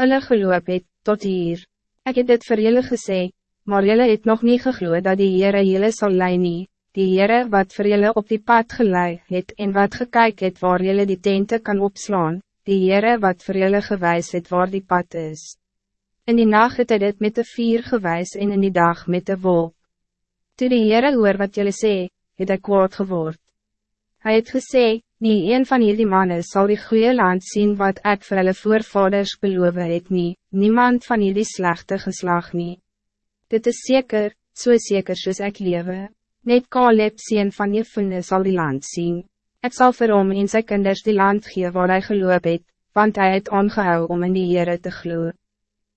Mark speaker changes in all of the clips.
Speaker 1: hulle geloop het, tot hier. Ik heb dit vir julle gesê, maar julle het nog niet gegloeid dat die Heere julle sal lei nie, die Heere wat vir julle op die pad gelei het en wat gekyk het waar julle die tente kan opslaan, die Heere wat vir julle gewys het waar die pad is. In die nacht het hy dit met de vier gewys en in die dag met de wolk. Toe die Heere hoor wat julle sê, het hy kwaad geword. Hij het gesê, nie een van hierdie mannen zal die goede land zien wat ek vir hulle voorvaders beloof het nie, niemand van hierdie slechte geslag nie. Dit is zeker, so zeker soos ek lewe, net Caleb sien van je vrienden zal die land zien. Ik zal vir hom en sy kinders die land gee waar hij geloop het, want hij het aangehou om in die Heere te glo.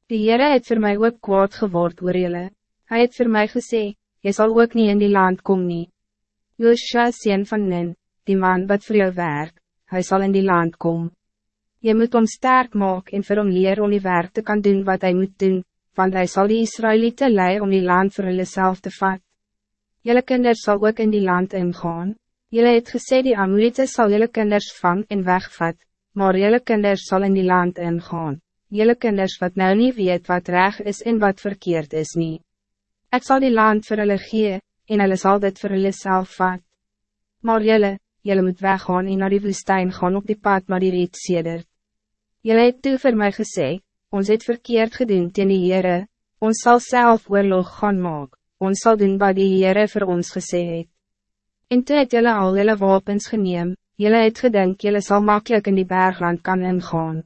Speaker 1: Die Heere het voor mij ook kwaad geword oor julle. Hy het voor mij gesê, je zal ook niet in die land komen. nie. Joshua sien van Nin, die man wat voor jou werk, hij zal in die land komen. Je moet om sterk maak en vir hom leer om die werk te kan doen wat hij moet doen, want hij zal die Israëlieten lei om die land voor hulle self te vat. Jelle kinders zal ook in die land ingaan. Jelle het gesê die Amorite sal jelle kinders vang en wegvat, maar jelle kinders zal in die land ingaan. Jelle kinders wat nou niet weet wat reg is en wat verkeerd is niet. Ik zal die land voor hulle gee, en hulle sal dit voor hulle self vat. Maar jelle, jelle moet weggaan en naar die woestijn gaan op die pad maar die reed sedert. Jelle het toe vir my gesê, ons het verkeerd gedoen teen die Heere, ons zal zelf oorlog gaan maak, ons zal doen wat die Heere vir ons gesê het. En toe het jylle al jylle wapens geneem, jylle het gedink jylle sal makkelijk in die bergland kan ingaan.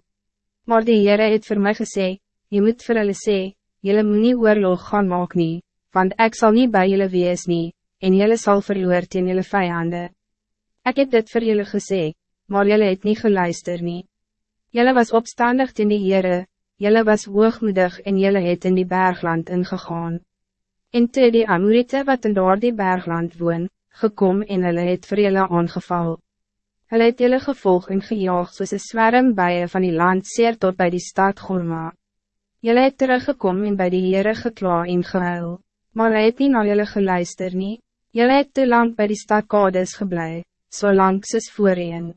Speaker 1: Maar die Heere het vir my gesê, je moet vir hulle sê, jylle moet nie oorlog gaan maak nie, want ik zal niet bij jullie wees nie, en jylle sal verloor teen jylle vijanden. Ik heb dit voor jullie gesê, maar jylle het niet geluister nie. Jylle was opstandig teen die Heere, Jelle was hoogmoedig en jelle het in die bergland ingegaan. En toe die Amorite wat in door die bergland woon, gekom en hulle het vir jylle aangeval. Hulle het jylle gevolg en gejaag soos een swerm bijen van die land seer tot bij die stad Gorma. Jelle het teruggekom en bij die Heere gekla en gehuil, maar hy het nie na jylle geluister nie. Jelle het te lang bij die stad Kades geblei, so lang soos voorheen.